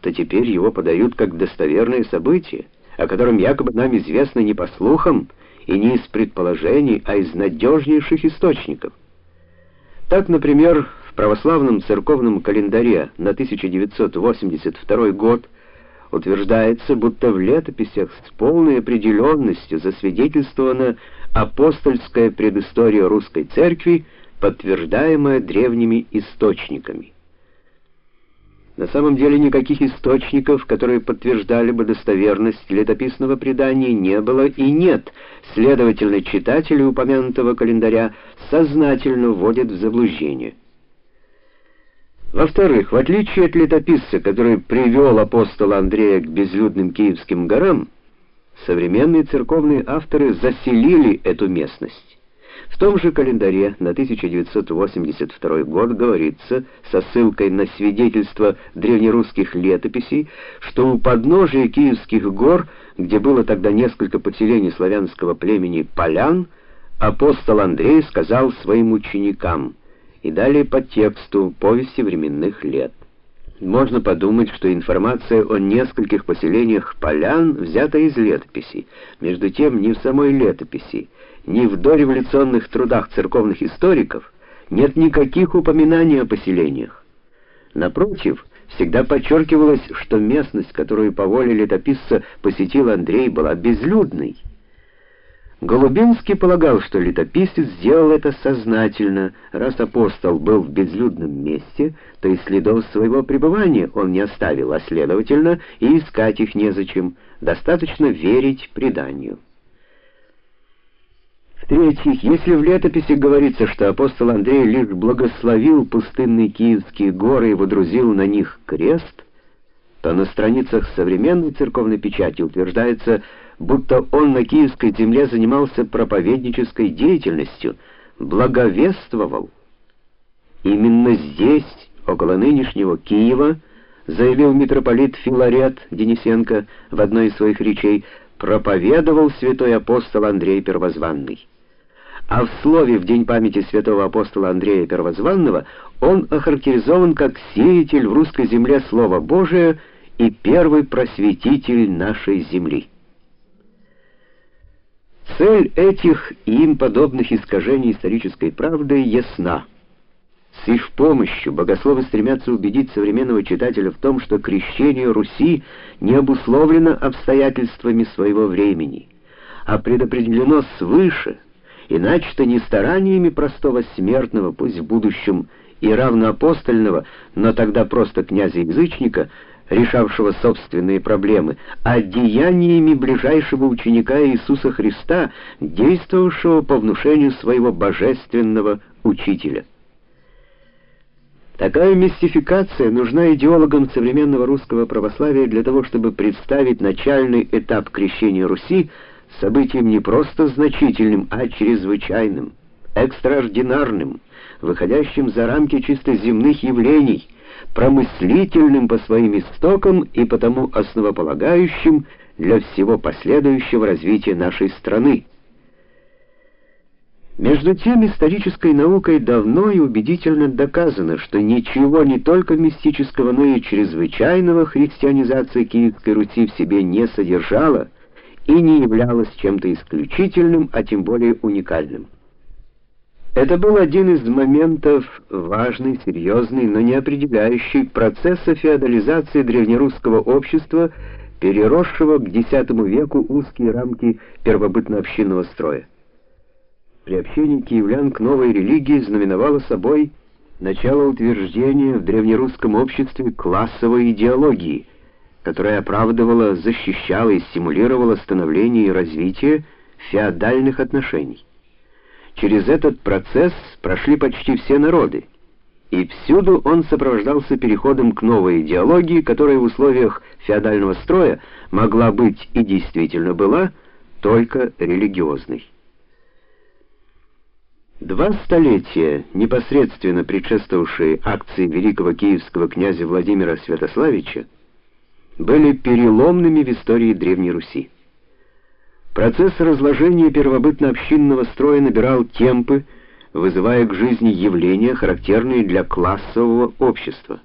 то теперь его подают как достоверное событие, о котором якобы нам известно не по слухам и не из предположений, а из надежнейших источников. Так, например, в православном церковном календаре на 1982 год утверждается, будто в летописях с полной определенностью засвидетельствована апостольская предыстория русской церкви, подтверждаемая древними источниками. На самом деле никаких источников, которые подтверждали бы достоверность летописного предания, не было и нет. Следовательно, читатели упомянутого календаря сознательно вводят в заблуждение. Во-вторых, в отличие от летописца, который привел апостола Андрея к безлюдным Киевским горам, современные церковные авторы заселили эту местность. В том же календаре на 1982 год говорится, со ссылкой на свидетельство древнерусских летописей, что у подножия Киевских гор, где было тогда несколько поселений славянского племени полян, апостол Андрей сказал своим ученикам, и далее по тексту повести временных лет. Можно подумать, что информация о нескольких поселениях полян взята из летописей. Между тем, ни в самой летописи, ни в дореволюционных трудах церковных историков нет никаких упоминаний о поселениях. Напротив, всегда подчеркивалось, что местность, которую по воле летописца посетил Андрей, была безлюдной. Голубинский полагал, что летописец сделал это сознательно. Раз апостол был в безлюдном месте, то и следов своего пребывания он не оставил, а следовательно, и искать их незачем. Достаточно верить преданию. В-третьих, если в летописи говорится, что апостол Андрей лишь благословил пустынные киевские горы и водрузил на них крест, то на страницах современной церковной печати утверждается, будто он на киевской земле занимался проповеднической деятельностью, благовествовал. Именно здесь, около нынешнего Киева, заявил митрополит Филарет Денисенко в одной из своих речей, проповедовал святой апостол Андрей Первозванный. А в слове в день памяти святого апостола Андрея Первозванного он охарактеризован как сеятель в русской земле Слова Божия и первый просветитель нашей земли. Цель этих и им подобных искажений исторической правды ясна. С их помощью богословы стремятся убедить современного читателя в том, что крещение Руси не обусловлено обстоятельствами своего времени, а предопределено свыше, иначе-то не стараниями простого смертного, пусть в будущем и равноапостольного, но тогда просто князя-язычника, решавшего собственные проблемы, а деяниями ближайшего ученика Иисуса Христа, действовавшего по внушению своего божественного учителя. Такая мистификация нужна идеологам современного русского православия для того, чтобы представить начальный этап крещения Руси событием не просто значительным, а чрезвычайным, экстраординарным, выходящим за рамки чисто земных явлений, промыслительным по своим истокам и потому основополагающим для всего последующего развития нашей страны. Между тем, исторической наукой давно и убедительно доказано, что ничего не только мистического, но и чрезвычайного христианизация Киевской Руси в себе не содержала и не явлалась чем-то исключительным, а тем более уникальным. Это был один из моментов важный, серьезный, но не определяющий процесса феодализации древнерусского общества, переросшего к X веку узкие рамки первобытно-общинного строя. Приобщение киевлян к новой религии знаменовало собой начало утверждения в древнерусском обществе классовой идеологии, которая оправдывала, защищала и стимулировала становление и развитие феодальных отношений. Через этот процесс прошли почти все народы, и всюду он сопровождался переходом к новой идеологии, которая в условиях феодального строя могла быть и действительно была только религиозной. Два столетия, непосредственно предшествовавшие акции великого киевского князя Владимира Святославича, были переломными в истории Древней Руси. Процесс разложения первобытно-общинного строя набирал темпы, вызывая к жизни явления, характерные для классового общества.